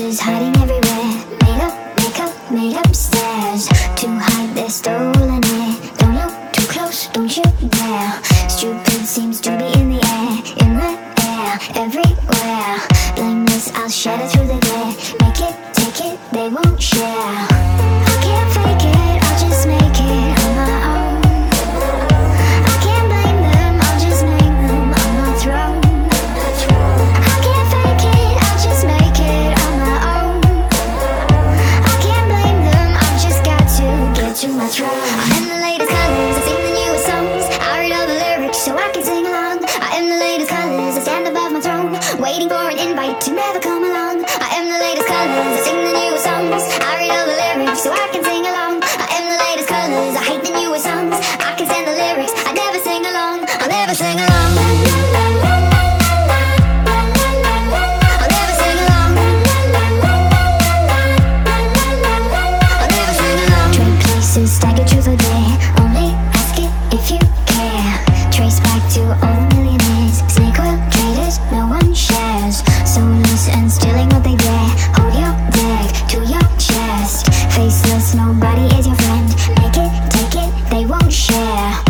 Faces hiding everywhere. Made up, make up, made up stairs. To hide their stolen it. Don't look too close, don't you dare. Stupid seems to be in the air. In the air, everywhere. Blameless, I'll shatter through the glare. Make it, take it, they won't share. So I can sing along. I am the latest colors, I stand above my throne, waiting for an invite to never come to the millionaires. Snake oil traders, no one shares. Soulless and stealing what they dare. Hold your deck to your chest. Faceless, nobody is your friend. Make it, take it, they won't share.